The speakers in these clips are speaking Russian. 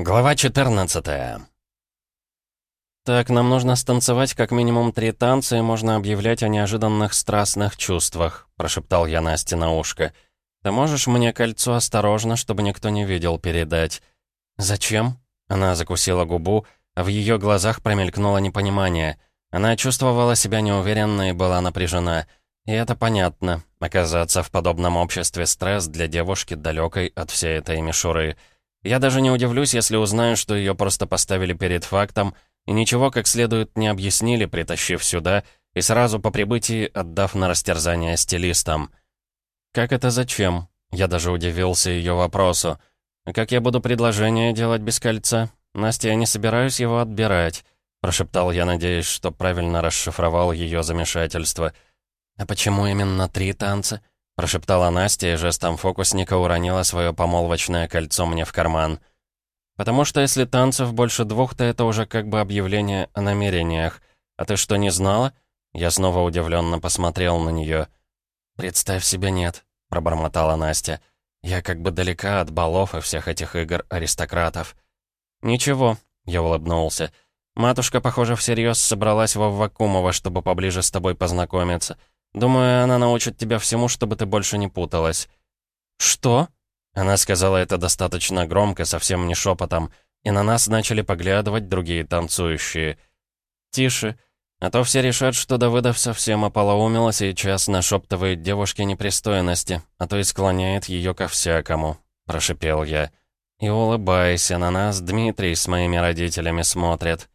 Глава 14 «Так, нам нужно станцевать как минимум три танца, и можно объявлять о неожиданных страстных чувствах», прошептал я Насте на ушко. «Ты можешь мне кольцо осторожно, чтобы никто не видел, передать?» «Зачем?» Она закусила губу, а в ее глазах промелькнуло непонимание. Она чувствовала себя неуверенно и была напряжена. И это понятно. Оказаться в подобном обществе стресс для девушки, далекой от всей этой мишуры — я даже не удивлюсь, если узнаю, что ее просто поставили перед фактом и ничего как следует не объяснили, притащив сюда и сразу по прибытии отдав на растерзание стилистам. «Как это зачем?» Я даже удивился ее вопросу. «Как я буду предложение делать без кольца? Настя, я не собираюсь его отбирать», прошептал я, надеясь, что правильно расшифровал ее замешательство. «А почему именно три танца?» Прошептала Настя и жестом фокусника уронила свое помолвочное кольцо мне в карман. «Потому что если танцев больше двух, то это уже как бы объявление о намерениях. А ты что, не знала?» Я снова удивленно посмотрел на нее. «Представь себе, нет», — пробормотала Настя. «Я как бы далека от балов и всех этих игр аристократов». «Ничего», — я улыбнулся. «Матушка, похоже, всерьез собралась во Вакумово, чтобы поближе с тобой познакомиться. Думаю, она научит тебя всему, чтобы ты больше не путалась». «Что?» Она сказала это достаточно громко, совсем не шепотом, и на нас начали поглядывать другие танцующие. «Тише, а то все решат, что Давыдов совсем ополоумел, и сейчас нашептывает девушке непристойности, а то и склоняет ее ко всякому», — прошипел я. «И улыбайся, на нас Дмитрий с моими родителями смотрит».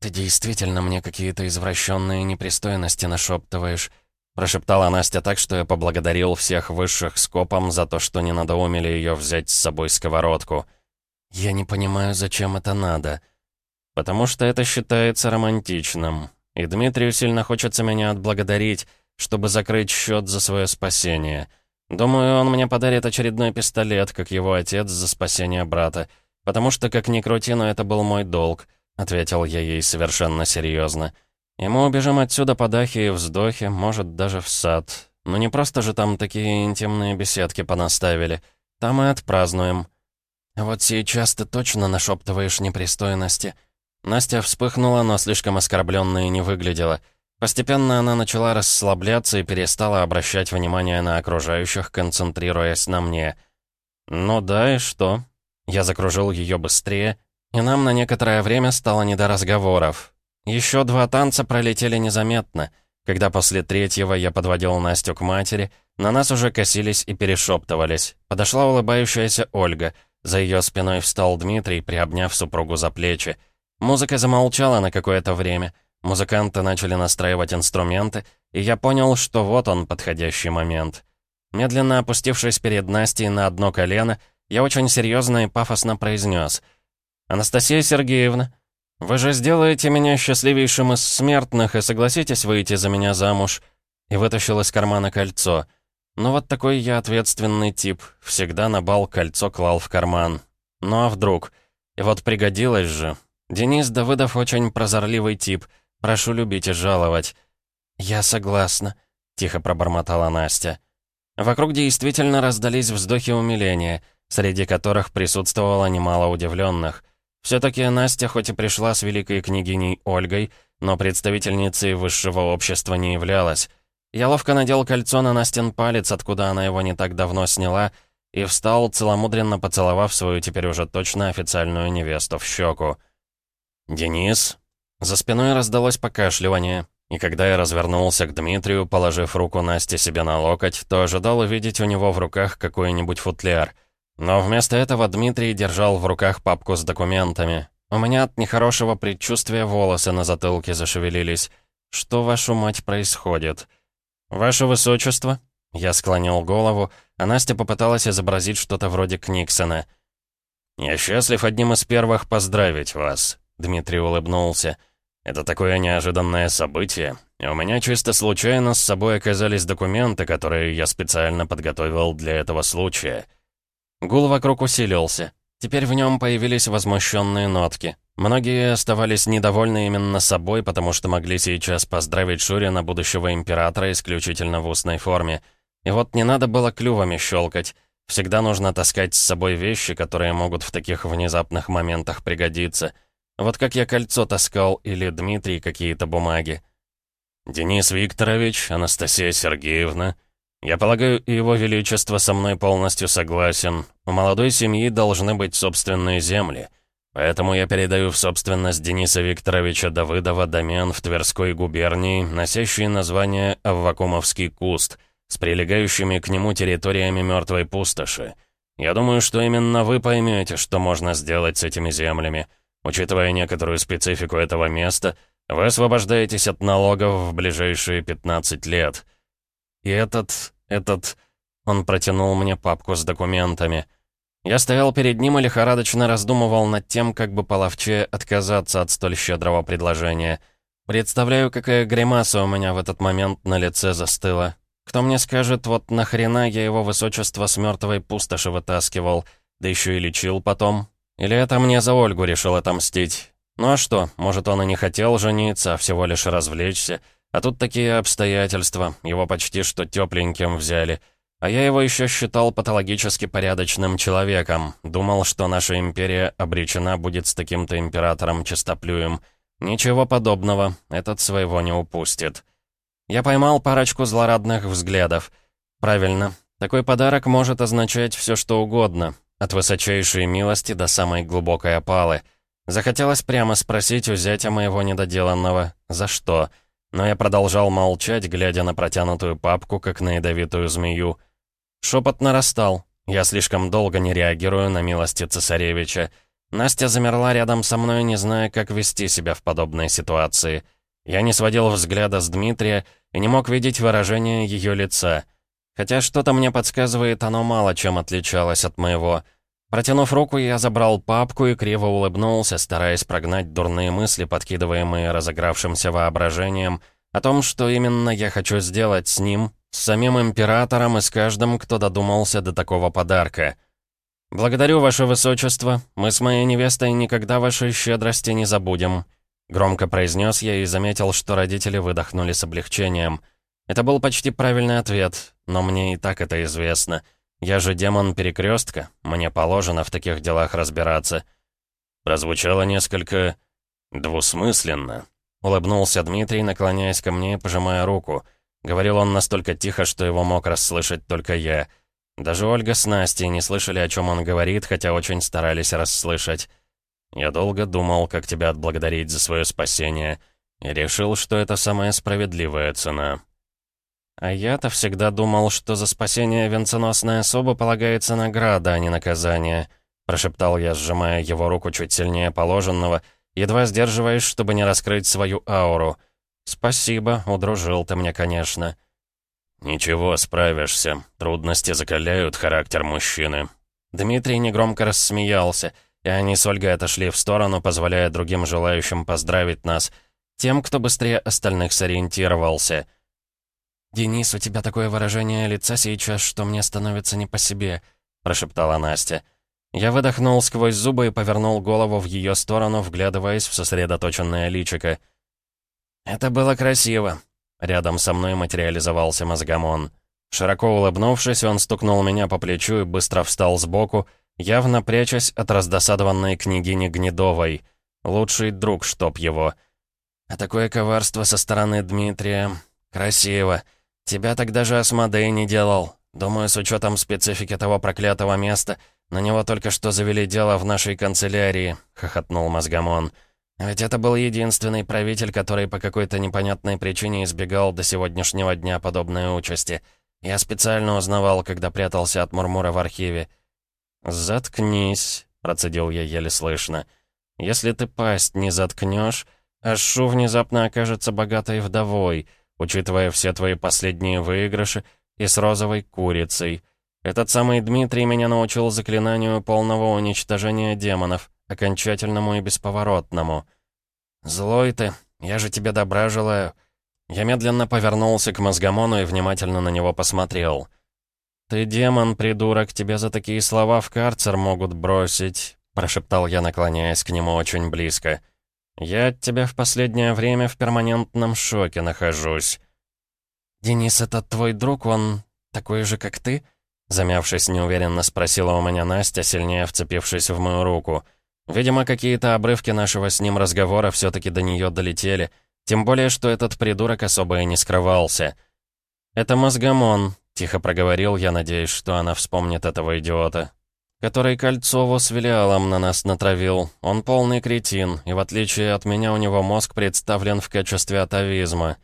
«Ты действительно мне какие-то извращенные непристойности нашептываешь», Прошептала Настя так, что я поблагодарил всех высших скопом за то, что не надоумили ее взять с собой сковородку. «Я не понимаю, зачем это надо». «Потому что это считается романтичным. И Дмитрию сильно хочется меня отблагодарить, чтобы закрыть счет за свое спасение. Думаю, он мне подарит очередной пистолет, как его отец за спасение брата. Потому что, как ни крути, но это был мой долг», — ответил я ей совершенно серьезно. И мы убежим отсюда по дахе и вздохе, может, даже в сад. Но не просто же там такие интимные беседки понаставили. Там и отпразднуем. Вот сейчас ты точно нашептываешь непристойности. Настя вспыхнула, но слишком оскорбленной не выглядела. Постепенно она начала расслабляться и перестала обращать внимание на окружающих, концентрируясь на мне. «Ну да, и что?» Я закружил ее быстрее, и нам на некоторое время стало не до разговоров. Еще два танца пролетели незаметно. Когда после третьего я подводил Настю к матери, на нас уже косились и перешептывались. Подошла улыбающаяся Ольга. За ее спиной встал Дмитрий, приобняв супругу за плечи. Музыка замолчала на какое-то время. Музыканты начали настраивать инструменты, и я понял, что вот он, подходящий момент. Медленно опустившись перед Настей на одно колено, я очень серьезно и пафосно произнес. «Анастасия Сергеевна, «Вы же сделаете меня счастливейшим из смертных и согласитесь выйти за меня замуж?» И вытащил из кармана кольцо. Ну вот такой я ответственный тип. Всегда на бал кольцо клал в карман. Ну а вдруг? И вот пригодилось же. Денис Давыдов очень прозорливый тип. Прошу любить и жаловать. «Я согласна», — тихо пробормотала Настя. Вокруг действительно раздались вздохи умиления, среди которых присутствовало немало удивленных — все-таки Настя хоть и пришла с великой княгиней Ольгой, но представительницей высшего общества не являлась. Я ловко надел кольцо на Настин палец, откуда она его не так давно сняла, и встал, целомудренно поцеловав свою теперь уже точно официальную невесту в щеку. «Денис?» За спиной раздалось покашливание, и когда я развернулся к Дмитрию, положив руку Насте себе на локоть, то ожидал увидеть у него в руках какой-нибудь футляр — но вместо этого Дмитрий держал в руках папку с документами. У меня от нехорошего предчувствия волосы на затылке зашевелились. Что, вашу мать, происходит? «Ваше высочество?» Я склонил голову, а Настя попыталась изобразить что-то вроде Книксона. «Я счастлив одним из первых поздравить вас», — Дмитрий улыбнулся. «Это такое неожиданное событие, и у меня чисто случайно с собой оказались документы, которые я специально подготовил для этого случая». Гул вокруг усилился. Теперь в нем появились возмущенные нотки. Многие оставались недовольны именно собой, потому что могли сейчас поздравить Шурина, будущего императора, исключительно в устной форме. И вот не надо было клювами щелкать. Всегда нужно таскать с собой вещи, которые могут в таких внезапных моментах пригодиться. Вот как я кольцо таскал или Дмитрий какие-то бумаги. «Денис Викторович, Анастасия Сергеевна, я полагаю, его величество со мной полностью согласен. У молодой семьи должны быть собственные земли». Поэтому я передаю в собственность Дениса Викторовича Давыдова домен в Тверской губернии, носящий название Аввакумовский куст, с прилегающими к нему территориями мертвой пустоши. Я думаю, что именно вы поймете, что можно сделать с этими землями. Учитывая некоторую специфику этого места, вы освобождаетесь от налогов в ближайшие 15 лет. И этот... этот... Он протянул мне папку с документами — я стоял перед ним и лихорадочно раздумывал над тем, как бы половче отказаться от столь щедрого предложения. Представляю, какая гримаса у меня в этот момент на лице застыла. Кто мне скажет, вот нахрена я его высочество с мертвой пустоши вытаскивал, да еще и лечил потом? Или это мне за Ольгу решил отомстить? Ну а что, может, он и не хотел жениться, а всего лишь развлечься? А тут такие обстоятельства, его почти что тепленьким взяли — а я его еще считал патологически порядочным человеком. Думал, что наша империя обречена будет с таким-то императором чистоплюем. Ничего подобного, этот своего не упустит. Я поймал парочку злорадных взглядов. Правильно, такой подарок может означать все что угодно, от высочайшей милости до самой глубокой опалы. Захотелось прямо спросить у зятя моего недоделанного «За что?», но я продолжал молчать, глядя на протянутую папку, как на ядовитую змею. Шепот нарастал. Я слишком долго не реагирую на милости цесаревича. Настя замерла рядом со мной, не зная, как вести себя в подобной ситуации. Я не сводил взгляда с Дмитрия и не мог видеть выражение ее лица. Хотя что-то мне подсказывает, оно мало чем отличалось от моего. Протянув руку, я забрал папку и криво улыбнулся, стараясь прогнать дурные мысли, подкидываемые разыгравшимся воображением, о том, что именно я хочу сделать с ним с самим императором и с каждым, кто додумался до такого подарка. «Благодарю, ваше высочество. Мы с моей невестой никогда вашей щедрости не забудем», — громко произнес я и заметил, что родители выдохнули с облегчением. Это был почти правильный ответ, но мне и так это известно. Я же демон перекрестка, мне положено в таких делах разбираться. Прозвучало несколько двусмысленно. Улыбнулся Дмитрий, наклоняясь ко мне и пожимая руку — Говорил он настолько тихо, что его мог расслышать только я. Даже Ольга с Настей не слышали, о чем он говорит, хотя очень старались расслышать. «Я долго думал, как тебя отблагодарить за свое спасение, и решил, что это самая справедливая цена». «А я-то всегда думал, что за спасение венценосной особы полагается награда, а не наказание», прошептал я, сжимая его руку чуть сильнее положенного, едва сдерживаясь, чтобы не раскрыть свою ауру — «Спасибо, удружил ты мне, конечно». «Ничего, справишься. Трудности закаляют характер мужчины». Дмитрий негромко рассмеялся, и они с Ольгой отошли в сторону, позволяя другим желающим поздравить нас, тем, кто быстрее остальных сориентировался. «Денис, у тебя такое выражение лица сейчас, что мне становится не по себе», — прошептала Настя. Я выдохнул сквозь зубы и повернул голову в ее сторону, вглядываясь в сосредоточенное личико. «Это было красиво». Рядом со мной материализовался мозгомон. Широко улыбнувшись, он стукнул меня по плечу и быстро встал сбоку, явно прячась от раздосадованной княгини Гнедовой. Лучший друг, чтоб его. А такое коварство со стороны Дмитрия... Красиво. Тебя тогда же Асмодей не делал. Думаю, с учетом специфики того проклятого места, на него только что завели дело в нашей канцелярии», — хохотнул мозгомон. Ведь это был единственный правитель, который по какой-то непонятной причине избегал до сегодняшнего дня подобной участи. Я специально узнавал, когда прятался от Мурмура в архиве. «Заткнись», — процедил я еле слышно. «Если ты пасть не заткнешь, Ашу внезапно окажется богатой вдовой, учитывая все твои последние выигрыши, и с розовой курицей. Этот самый Дмитрий меня научил заклинанию полного уничтожения демонов окончательному и бесповоротному. «Злой ты, я же тебе добра желаю». Я медленно повернулся к мозгомону и внимательно на него посмотрел. «Ты демон, придурок, тебя за такие слова в карцер могут бросить», прошептал я, наклоняясь к нему очень близко. «Я от тебя в последнее время в перманентном шоке нахожусь». «Денис, это твой друг, он такой же, как ты?» Замявшись, неуверенно спросила у меня Настя, сильнее вцепившись в мою руку. Видимо, какие-то обрывки нашего с ним разговора все таки до нее долетели, тем более, что этот придурок особо и не скрывался. «Это мозгомон», — тихо проговорил я, надеясь, что она вспомнит этого идиота. «Который Кольцову с Велиалом на нас натравил. Он полный кретин, и в отличие от меня у него мозг представлен в качестве атовизма».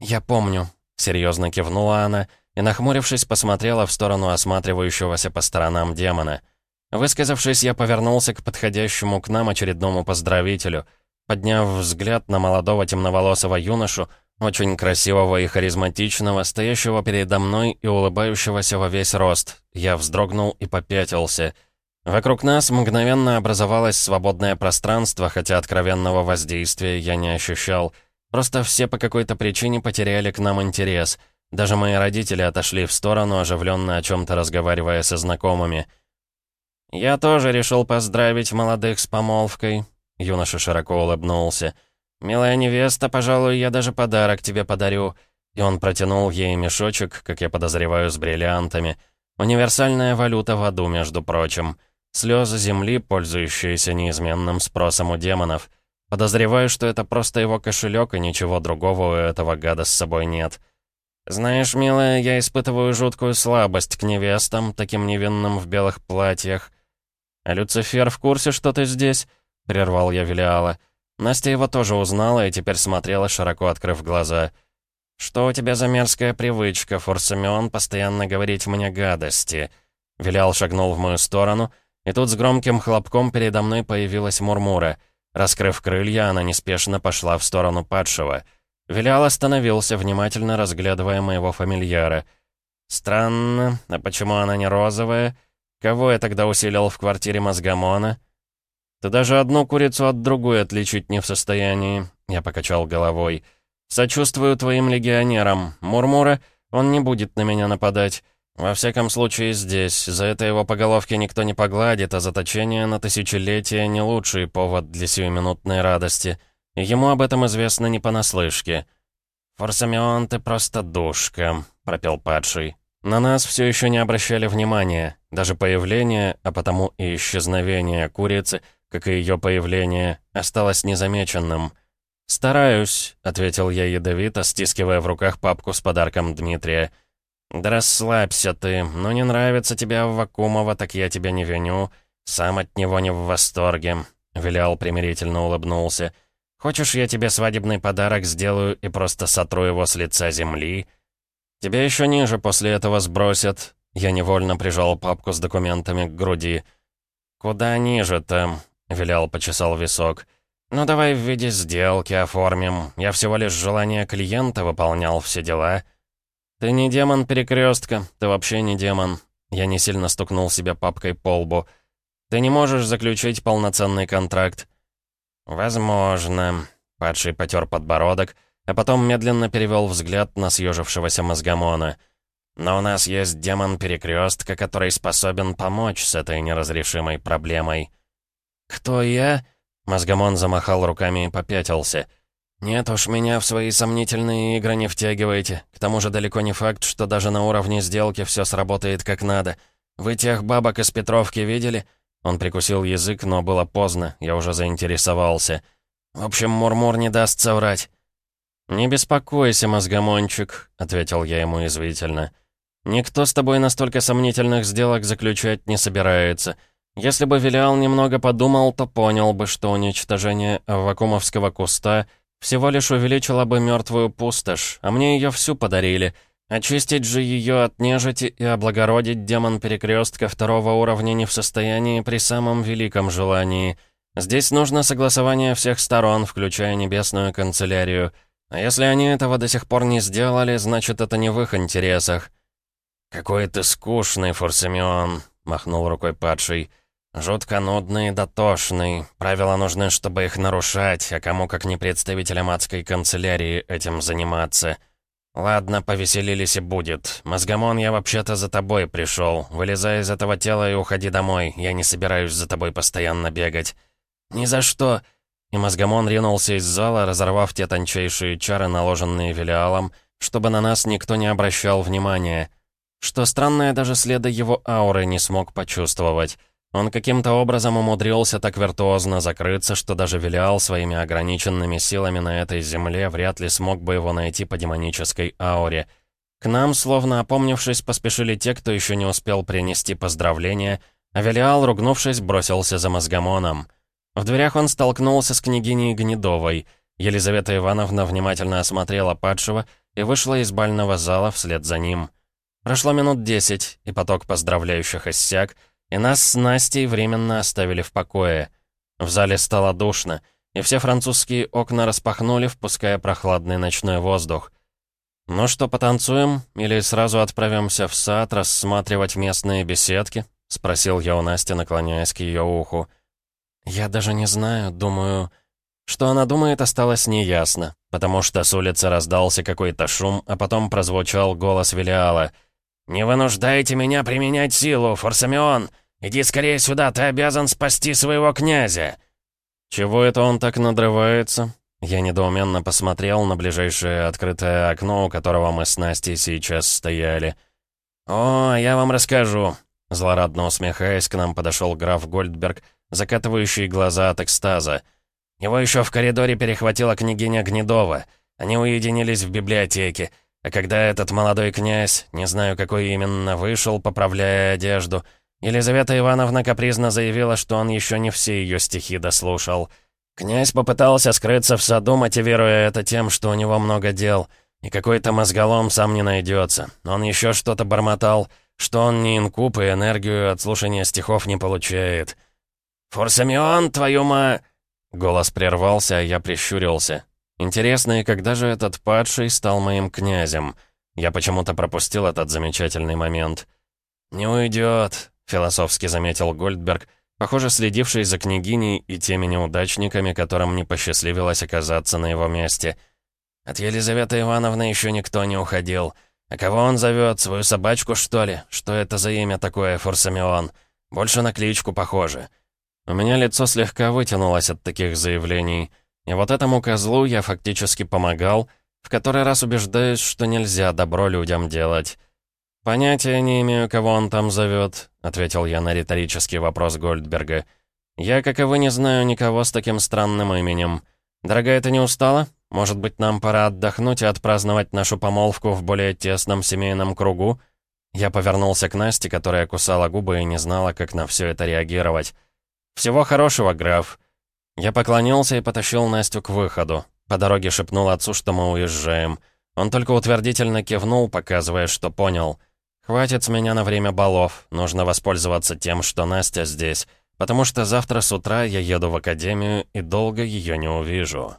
«Я помню», — серьезно кивнула она, и, нахмурившись, посмотрела в сторону осматривающегося по сторонам демона. Высказавшись, я повернулся к подходящему к нам очередному поздравителю. Подняв взгляд на молодого темноволосого юношу, очень красивого и харизматичного, стоящего передо мной и улыбающегося во весь рост, я вздрогнул и попятился. Вокруг нас мгновенно образовалось свободное пространство, хотя откровенного воздействия я не ощущал. Просто все по какой-то причине потеряли к нам интерес. Даже мои родители отошли в сторону, оживленно о чем-то разговаривая со знакомыми. «Я тоже решил поздравить молодых с помолвкой», — юноша широко улыбнулся. «Милая невеста, пожалуй, я даже подарок тебе подарю». И он протянул ей мешочек, как я подозреваю, с бриллиантами. Универсальная валюта в аду, между прочим. Слезы земли, пользующиеся неизменным спросом у демонов. Подозреваю, что это просто его кошелек, и ничего другого у этого гада с собой нет. «Знаешь, милая, я испытываю жуткую слабость к невестам, таким невинным в белых платьях. «А Люцифер в курсе, что ты здесь?» — прервал я Велиала. Настя его тоже узнала и теперь смотрела, широко открыв глаза. «Что у тебя за мерзкая привычка, Форсамион, постоянно говорить мне гадости?» Вилял шагнул в мою сторону, и тут с громким хлопком передо мной появилась Мурмура. Раскрыв крылья, она неспешно пошла в сторону падшего. Вилял остановился, внимательно разглядывая моего фамильяра. «Странно, а почему она не розовая?» Кого я тогда усилил в квартире мозгомона? Ты даже одну курицу от другой отличить не в состоянии. Я покачал головой. Сочувствую твоим легионерам. Мурмура, он не будет на меня нападать. Во всяком случае здесь. За это его по головке никто не погладит, а заточение на тысячелетие не лучший повод для сиюминутной радости. Ему об этом известно не понаслышке. «Форсамион, ты просто душка», — пропел падший. На нас все еще не обращали внимания. Даже появление, а потому и исчезновение курицы, как и ее появление, осталось незамеченным. «Стараюсь», — ответил я ядовито, стискивая в руках папку с подарком Дмитрия. «Да расслабься ты, но не нравится тебе Аввакумова, так я тебя не виню. Сам от него не в восторге», — Вилял примирительно улыбнулся. «Хочешь, я тебе свадебный подарок сделаю и просто сотру его с лица земли?» «Тебя еще ниже после этого сбросят». Я невольно прижал папку с документами к груди. «Куда ниже-то?» — вилял, почесал висок. «Ну давай в виде сделки оформим. Я всего лишь желание клиента выполнял все дела». «Ты не демон перекрестка, ты вообще не демон». Я не сильно стукнул себя папкой по лбу. «Ты не можешь заключить полноценный контракт». «Возможно», — падший потер подбородок, — а потом медленно перевел взгляд на съежившегося мозгомона. «Но у нас есть демон перекрестка, который способен помочь с этой неразрешимой проблемой». «Кто я?» Мозгомон замахал руками и попятился. «Нет уж, меня в свои сомнительные игры не втягивайте. К тому же далеко не факт, что даже на уровне сделки все сработает как надо. Вы тех бабок из Петровки видели?» Он прикусил язык, но было поздно, я уже заинтересовался. «В общем, Мурмур не даст соврать». «Не беспокойся, мозгомончик», — ответил я ему извительно. «Никто с тобой настолько сомнительных сделок заключать не собирается. Если бы Велиал немного подумал, то понял бы, что уничтожение вакуумовского куста всего лишь увеличило бы мертвую пустошь, а мне ее всю подарили. Очистить же ее от нежити и облагородить демон перекрестка второго уровня не в состоянии при самом великом желании. Здесь нужно согласование всех сторон, включая небесную канцелярию — а если они этого до сих пор не сделали, значит, это не в их интересах. «Какой ты скучный, Форсамион», — махнул рукой падший. «Жутко нудный дотошный. Правила нужны, чтобы их нарушать, а кому, как не представителям адской канцелярии, этим заниматься. Ладно, повеселились и будет. Мозгомон, я вообще-то за тобой пришел. Вылезай из этого тела и уходи домой. Я не собираюсь за тобой постоянно бегать». «Ни за что!» И мозгомон ринулся из зала, разорвав те тончайшие чары, наложенные Велиалом, чтобы на нас никто не обращал внимания. Что странное, даже следа его ауры не смог почувствовать. Он каким-то образом умудрился так виртуозно закрыться, что даже Велиал своими ограниченными силами на этой земле вряд ли смог бы его найти по демонической ауре. К нам, словно опомнившись, поспешили те, кто еще не успел принести поздравления, а Велиал, ругнувшись, бросился за мозгомоном. В дверях он столкнулся с княгиней Гнедовой. Елизавета Ивановна внимательно осмотрела падшего и вышла из бального зала вслед за ним. Прошло минут десять, и поток поздравляющих иссяк, и нас с Настей временно оставили в покое. В зале стало душно, и все французские окна распахнули, впуская прохладный ночной воздух. «Ну что, потанцуем? Или сразу отправимся в сад рассматривать местные беседки?» — спросил я у Насти, наклоняясь к ее уху. «Я даже не знаю, думаю...» Что она думает, осталось неясно, потому что с улицы раздался какой-то шум, а потом прозвучал голос Велиала — «Не вынуждайте меня применять силу, Форсамион! Иди скорее сюда, ты обязан спасти своего князя!» «Чего это он так надрывается?» Я недоуменно посмотрел на ближайшее открытое окно, у которого мы с Настей сейчас стояли. «О, я вам расскажу!» Злорадно усмехаясь, к нам подошел граф Гольдберг, закатывающий глаза от экстаза. Его еще в коридоре перехватила княгиня Гнедова. Они уединились в библиотеке. А когда этот молодой князь, не знаю какой именно, вышел, поправляя одежду, Елизавета Ивановна капризно заявила, что он еще не все ее стихи дослушал. Князь попытался скрыться в саду, мотивируя это тем, что у него много дел, и какой-то мозголом сам не найдется. Он еще что-то бормотал, что он не инкуб и энергию от слушания стихов не получает. «Форсамион, твою ма...» Голос прервался, а я прищурился. Интересно, и когда же этот падший стал моим князем? Я почему-то пропустил этот замечательный момент. «Не уйдет», — философски заметил Гольдберг, похоже, следивший за княгиней и теми неудачниками, которым не посчастливилось оказаться на его месте. От Елизаветы Ивановны еще никто не уходил. А кого он зовет? Свою собачку, что ли? Что это за имя такое, Форсамион? Больше на кличку похоже. У меня лицо слегка вытянулось от таких заявлений — и вот этому козлу я фактически помогал, в который раз убеждаюсь, что нельзя добро людям делать. «Понятия не имею, кого он там зовет», — ответил я на риторический вопрос Гольдберга. «Я, как и вы, не знаю никого с таким странным именем. Дорогая, ты не устала? Может быть, нам пора отдохнуть и отпраздновать нашу помолвку в более тесном семейном кругу?» Я повернулся к Насте, которая кусала губы и не знала, как на все это реагировать. «Всего хорошего, граф. Я поклонился и потащил Настю к выходу. По дороге шепнул отцу, что мы уезжаем. Он только утвердительно кивнул, показывая, что понял. «Хватит с меня на время балов. Нужно воспользоваться тем, что Настя здесь, потому что завтра с утра я еду в академию и долго ее не увижу».